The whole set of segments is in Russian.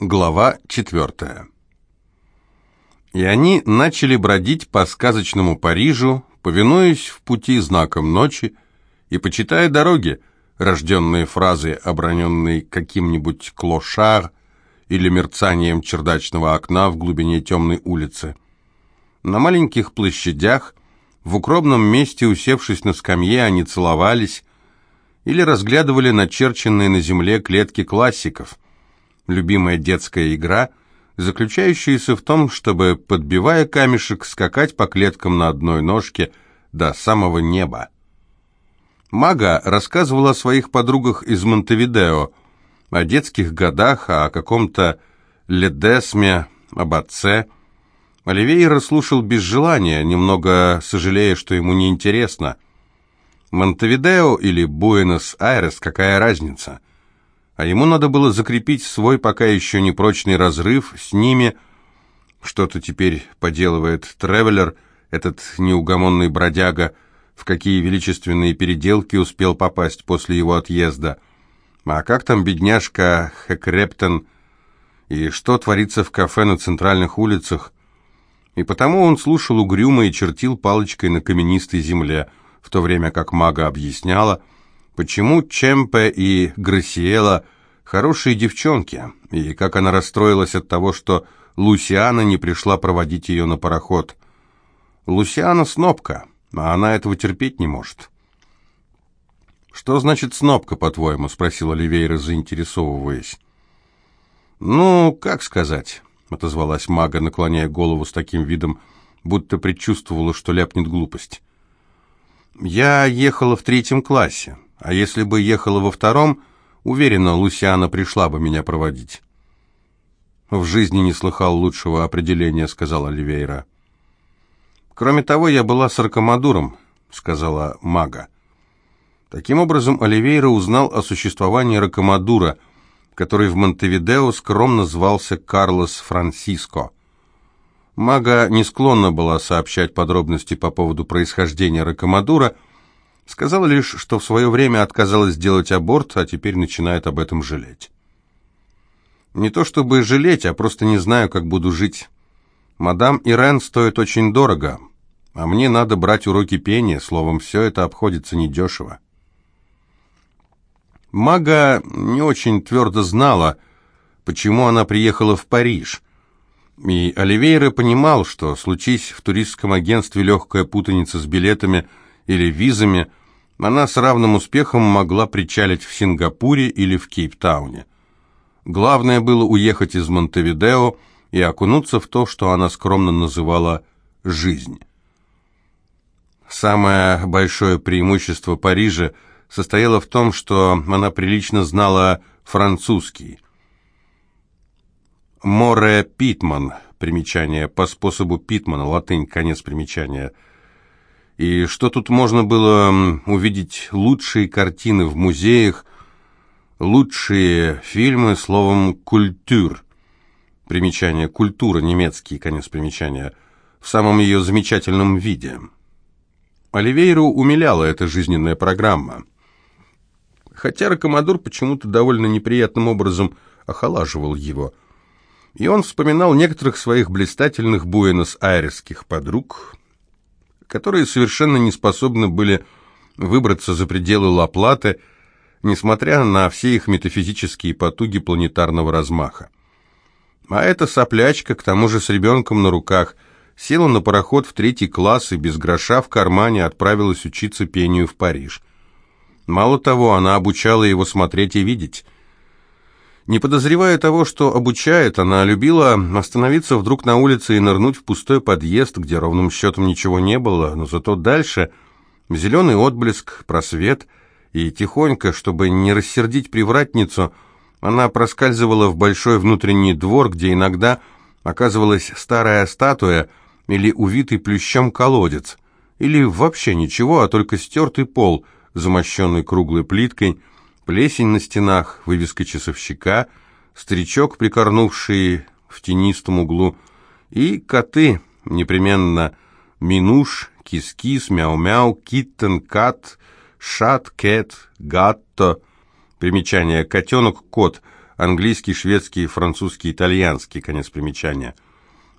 Глава четвертая. И они начали бродить по сказочному Парижу, повинуясь в пути знаком ночи и почитая дороги, рожденные фразы, оброненные каким-нибудь клошар или мерцанием чердачного окна в глубине темной улицы. На маленьких площадях, в укромном месте, усевшись на скамье, они целовались или разглядывали начерченные на земле клетки классиков – любимая детская игра, заключающаяся в том, чтобы, подбивая камешек, скакать по клеткам на одной ножке до самого неба. Мага рассказывала о своих подругах из Монтевидео, о детских годах, о каком-то Ледесме, об отце. Оливейра слушал без желания, немного сожалея, что ему неинтересно. Монтевидео или Буэнос-Айрес, какая разница? А ему надо было закрепить свой пока еще непрочный разрыв с ними. Что-то теперь поделывает Тревелер, этот неугомонный бродяга, в какие величественные переделки успел попасть после его отъезда. А как там бедняжка Хекрептон, и что творится в кафе на центральных улицах? И потому он слушал угрюмо и чертил палочкой на каменистой земле, в то время как мага объясняла — Почему Чемпе и Грасиэла хорошие девчонки, и как она расстроилась от того, что Лусиана не пришла проводить ее на пароход. Лусиана снопка, а она этого терпеть не может. «Что значит снопка, по-твоему?» — спросил Оливейра, заинтересовываясь. «Ну, как сказать?» — отозвалась мага, наклоняя голову с таким видом, будто предчувствовала, что ляпнет глупость. «Я ехала в третьем классе. А если бы ехала во втором, уверена, Лусиана пришла бы меня проводить. В жизни не слыхал лучшего определения, сказал Оливейра. Кроме того, я была саркомадуром, сказала мага. Таким образом, Оливейра узнал о существовании ракомадура, который в Монтевидео скромно звался Карлос Франсиско. Мага не склонна была сообщать подробности по поводу происхождения ракомадура, Сказала лишь, что в свое время отказалась сделать аборт, а теперь начинает об этом жалеть. Не то чтобы жалеть, а просто не знаю, как буду жить. Мадам Ирен стоит очень дорого, а мне надо брать уроки пения, словом, все это обходится недешево. Мага не очень твердо знала, почему она приехала в Париж. И Оливейра понимал, что, случись в туристском агентстве легкая путаница с билетами или визами, она с равным успехом могла причалить в Сингапуре или в Кейптауне. Главное было уехать из Монтевидео и окунуться в то, что она скромно называла «жизнь». Самое большое преимущество Парижа состояло в том, что она прилично знала французский. Море Питман, примечание по способу Питмана, латынь, конец примечания – и что тут можно было увидеть лучшие картины в музеях, лучшие фильмы, словом, культур. Примечание «культура», немецкий, конец примечания, в самом ее замечательном виде. Оливейру умиляла эта жизненная программа. Хотя Рокомодор почему-то довольно неприятным образом охолаживал его. И он вспоминал некоторых своих блистательных буэнос-айресских подруг, которые совершенно не способны были выбраться за пределы Ла-Платы, несмотря на все их метафизические потуги планетарного размаха. А эта соплячка, к тому же с ребенком на руках, села на пароход в третий класс и без гроша в кармане отправилась учиться пению в Париж. Мало того, она обучала его смотреть и видеть – не подозревая того, что обучает, она любила остановиться вдруг на улице и нырнуть в пустой подъезд, где ровным счетом ничего не было, но зато дальше зеленый отблеск, просвет, и тихонько, чтобы не рассердить привратницу, она проскальзывала в большой внутренний двор, где иногда оказывалась старая статуя или увитый плющом колодец, или вообще ничего, а только стертый пол, замощенный круглой плиткой, плесень на стенах, вывеска часовщика, старичок, прикорнувший в тенистом углу, и коты, непременно Минуш, Кис-Кис, Мяу-Мяу, Kitten, Cat, Шат, Кэт, Гатто. Примечание «котенок», «кот», английский, шведский, французский, итальянский, конец примечания.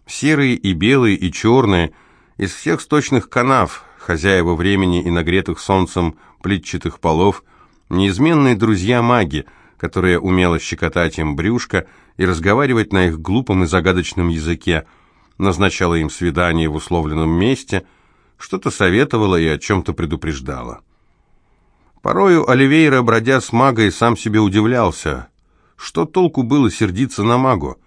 Серые и белые и черные, из всех сточных канав, хозяева времени и нагретых солнцем плитчатых полов, неизменные друзья-маги, которые умело щекотать им брюшко и разговаривать на их глупом и загадочном языке, назначала им свидание в условленном месте, что-то советовала и о чем-то предупреждала. Порою Оливейра, бродя с магой, сам себе удивлялся. Что толку было сердиться на магу?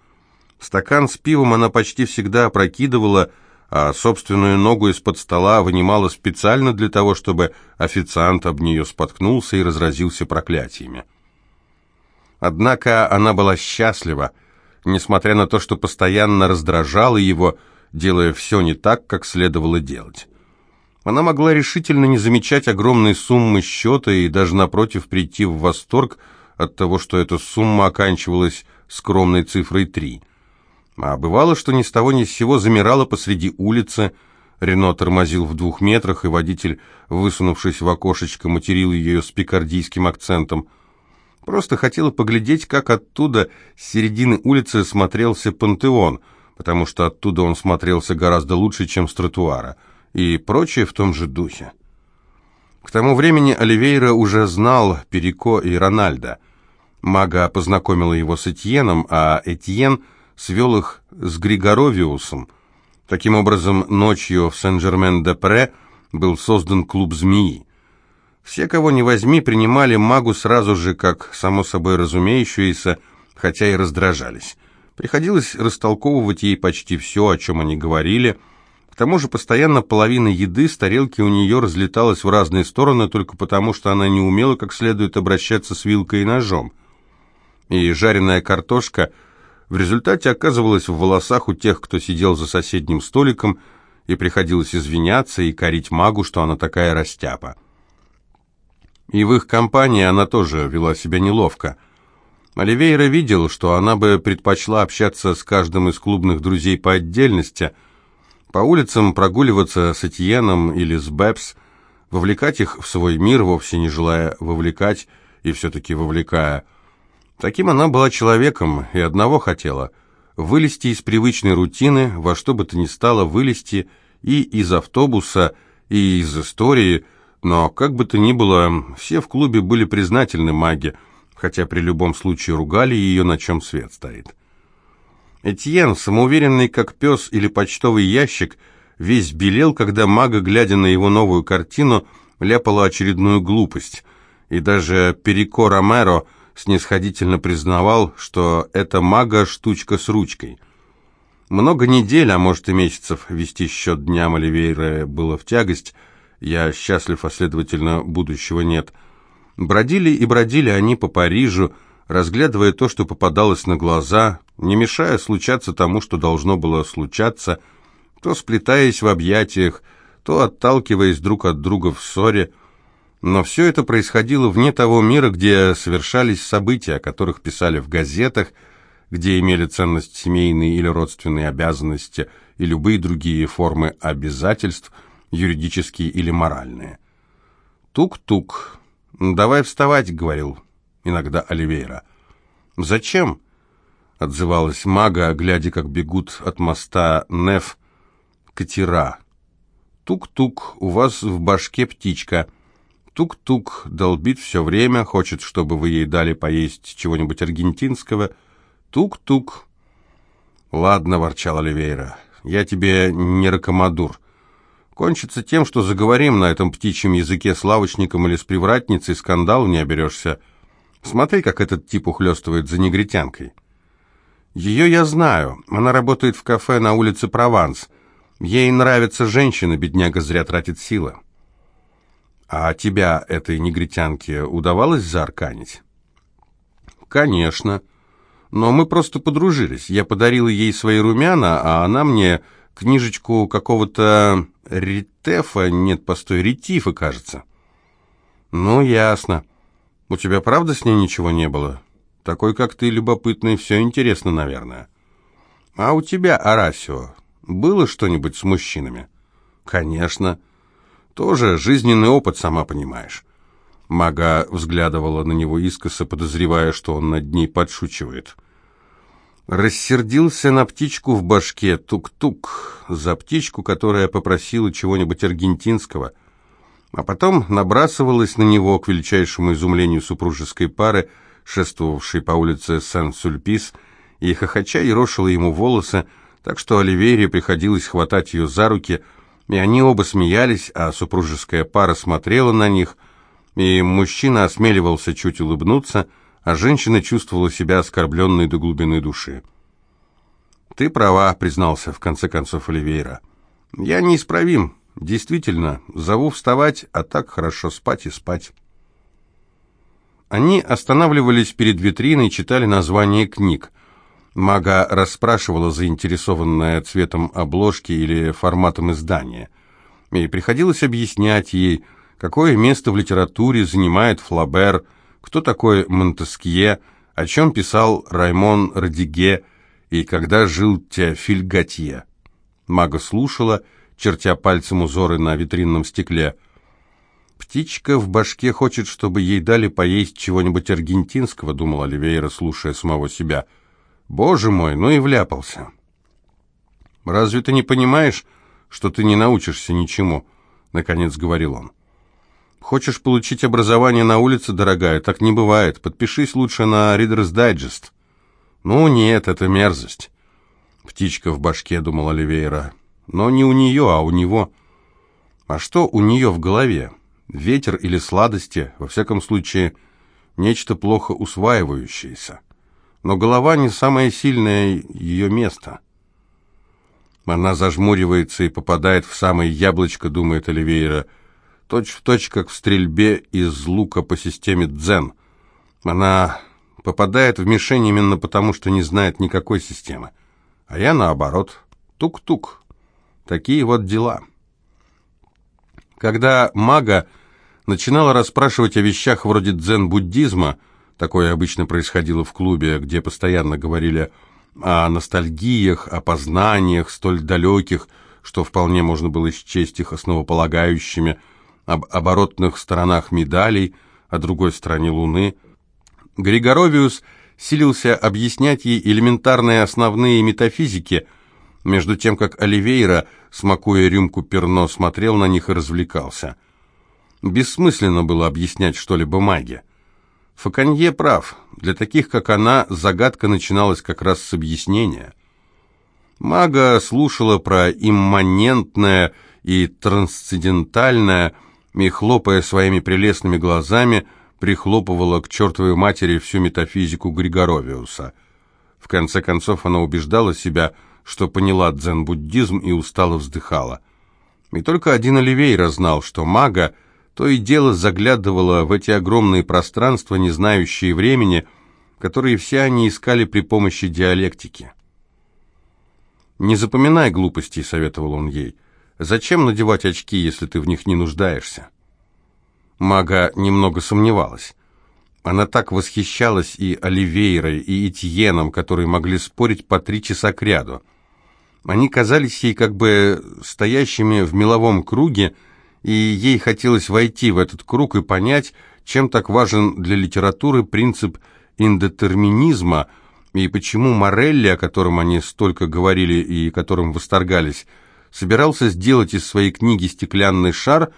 Стакан с пивом она почти всегда опрокидывала, а собственную ногу из-под стола вынимала специально для того, чтобы официант об нее споткнулся и разразился проклятиями. Однако она была счастлива, несмотря на то, что постоянно раздражала его, делая все не так, как следовало делать. Она могла решительно не замечать огромной суммы счета и даже, напротив, прийти в восторг от того, что эта сумма оканчивалась скромной цифрой 3. А бывало, что ни с того ни с сего замирала посреди улицы, Рено тормозил в двух метрах, и водитель, высунувшись в окошечко, материл ее с пикардийским акцентом. Просто хотела поглядеть, как оттуда, с середины улицы, смотрелся пантеон, потому что оттуда он смотрелся гораздо лучше, чем с тротуара — и прочее в том же духе. К тому времени Оливейра уже знал Перико и Рональда. Мага познакомила его с Этьеном, а Этьен свел их с Григоровиусом. Таким образом, ночью в Сен-Жермен-де-Пре был создан клуб «Змеи». Все, кого не возьми, принимали магу сразу же, как само собой разумеющееся, хотя и раздражались. Приходилось растолковывать ей почти все, о чем они говорили – к тому же постоянно половина еды с тарелки у нее разлеталась в разные стороны только потому, что она не умела как следует обращаться с вилкой и ножом. И жареная картошка в результате оказывалась в волосах у тех, кто сидел за соседним столиком, и приходилось извиняться и корить магу, что она такая растяпа. И в их компании она тоже вела себя неловко. Оливейра видел, что она бы предпочла общаться с каждым из клубных друзей по отдельности – по улицам прогуливаться с Этьеном или с Бэбс, вовлекать их в свой мир, вовсе не желая вовлекать и все-таки вовлекая. Таким она была человеком и одного хотела – вылезти из привычной рутины, во что бы то ни стало вылезти и из автобуса, и из истории, но как бы то ни было, все в клубе были признательны маге, хотя при любом случае ругали ее, на чем свет стоит. Этьен, самоуверенный как пес или почтовый ящик, весь белел, когда мага, глядя на его новую картину, ляпала очередную глупость. И даже Перико Ромеро снисходительно признавал, что это мага штучка с ручкой. Много недель, а может и месяцев, вести счет дням Оливейра было в тягость. Я счастлив, а следовательно, будущего нет. Бродили и бродили они по Парижу, разглядывая то, что попадалось на глаза, не мешая случаться тому, что должно было случаться, то сплетаясь в объятиях, то отталкиваясь друг от друга в ссоре. Но все это происходило вне того мира, где совершались события, о которых писали в газетах, где имели ценность семейные или родственные обязанности и любые другие формы обязательств, юридические или моральные. «Тук-тук, давай вставать», — говорил иногда Оливейра. «Зачем?» — отзывалась мага, глядя, как бегут от моста Неф катера. «Тук-тук, у вас в башке птичка. Тук-тук, долбит все время, хочет, чтобы вы ей дали поесть чего-нибудь аргентинского. Тук-тук». «Ладно», — ворчал Оливейра, — «я тебе не ракомадур. Кончится тем, что заговорим на этом птичьем языке с лавочником или с привратницей, скандал не оберешься. Смотри, как этот тип ухлёстывает за негритянкой». Ее я знаю. Она работает в кафе на улице Прованс. Ей нравятся женщины, бедняга зря тратит силы. А тебя этой негритянке удавалось заарканить? Конечно. Но мы просто подружились. Я подарил ей свои румяна, а она мне книжечку какого-то Ритефа, нет, постой, Ретифа, кажется. Ну, ясно. У тебя правда с ней ничего не было? Такой, как ты, любопытный, все интересно, наверное. А у тебя, Арасио, было что-нибудь с мужчинами? Конечно. Тоже жизненный опыт, сама понимаешь. Мага взглядывала на него искоса, подозревая, что он над ней подшучивает. Рассердился на птичку в башке, тук-тук, за птичку, которая попросила чего-нибудь аргентинского, а потом набрасывалась на него к величайшему изумлению супружеской пары, шествовавшей по улице Сан-Сульпис, и хохоча ерошила ему волосы, так что Оливере приходилось хватать ее за руки, и они оба смеялись, а супружеская пара смотрела на них, и мужчина осмеливался чуть улыбнуться — а женщина чувствовала себя оскорбленной до глубины души. «Ты права», — признался в конце концов Оливейра. «Я неисправим. Действительно, зову вставать, а так хорошо спать и спать». Они останавливались перед витриной, читали названия книг. Мага расспрашивала, заинтересованная цветом обложки или форматом издания. И приходилось объяснять ей, какое место в литературе занимает Флабер, кто такой Монтескье, о чем писал Раймон Радиге и когда жил Теофиль Готье. Мага слушала, чертя пальцем узоры на витринном стекле. «Птичка в башке хочет, чтобы ей дали поесть чего-нибудь аргентинского», — думал Оливейра, слушая самого себя. «Боже мой, ну и вляпался». «Разве ты не понимаешь, что ты не научишься ничему?» — наконец говорил он. Хочешь получить образование на улице, дорогая? Так не бывает. Подпишись лучше на Reader's Digest. Ну нет, это мерзость. Птичка в башке, думал Оливейра. Но не у нее, а у него. А что у нее в голове? Ветер или сладости? Во всяком случае, нечто плохо усваивающееся. Но голова не самое сильное ее место. Она зажмуривается и попадает в самое яблочко, думает Оливейра, — точь-в-точь, как в стрельбе из лука по системе дзен. Она попадает в мишень именно потому, что не знает никакой системы. А я наоборот. Тук-тук. Такие вот дела. Когда мага начинала расспрашивать о вещах вроде дзен-буддизма, такое обычно происходило в клубе, где постоянно говорили о ностальгиях, о познаниях столь далеких, что вполне можно было счесть их основополагающими – об оборотных сторонах медалей, о другой стороне Луны. Григоровиус силился объяснять ей элементарные основные метафизики, между тем как Оливейра, смакуя рюмку перно, смотрел на них и развлекался. Бессмысленно было объяснять что-либо маге. Факанье прав. Для таких, как она, загадка начиналась как раз с объяснения. Мага слушала про имманентное и трансцендентальное, и, хлопая своими прелестными глазами, прихлопывала к чертовой матери всю метафизику Григоровиуса. В конце концов она убеждала себя, что поняла дзен-буддизм и устало вздыхала. И только один Оливейра знал, что мага то и дело заглядывала в эти огромные пространства, не знающие времени, которые все они искали при помощи диалектики. «Не запоминай глупостей», — советовал он ей. Зачем надевать очки, если ты в них не нуждаешься? Мага немного сомневалась. Она так восхищалась и Оливейрой, и Этьеном, которые могли спорить по три часа кряду. Они казались ей как бы стоящими в меловом круге, и ей хотелось войти в этот круг и понять, чем так важен для литературы принцип индетерминизма, и почему Морелли, о котором они столько говорили и которым восторгались, собирался сделать из своей книги стеклянный шар,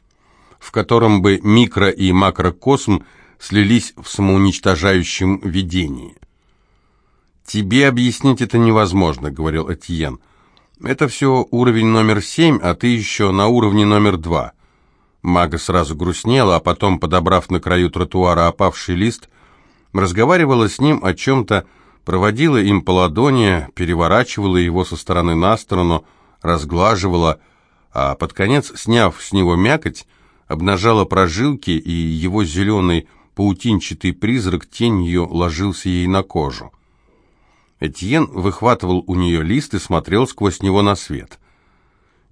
в котором бы микро- и макрокосм слились в самоуничтожающем видении. «Тебе объяснить это невозможно», — говорил Этьен. «Это все уровень номер семь, а ты еще на уровне номер два». Мага сразу грустнела, а потом, подобрав на краю тротуара опавший лист, разговаривала с ним о чем-то, проводила им по ладони, переворачивала его со стороны на сторону, разглаживала, а под конец, сняв с него мякоть, обнажала прожилки, и его зеленый паутинчатый призрак тенью ложился ей на кожу. Этьен выхватывал у нее лист и смотрел сквозь него на свет.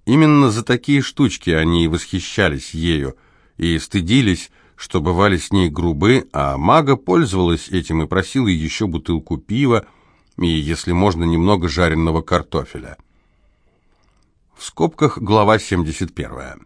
Именно за такие штучки они и восхищались ею, и стыдились, что бывали с ней грубы, а мага пользовалась этим и просила еще бутылку пива и, если можно, немного жареного картофеля. В скобках глава 71.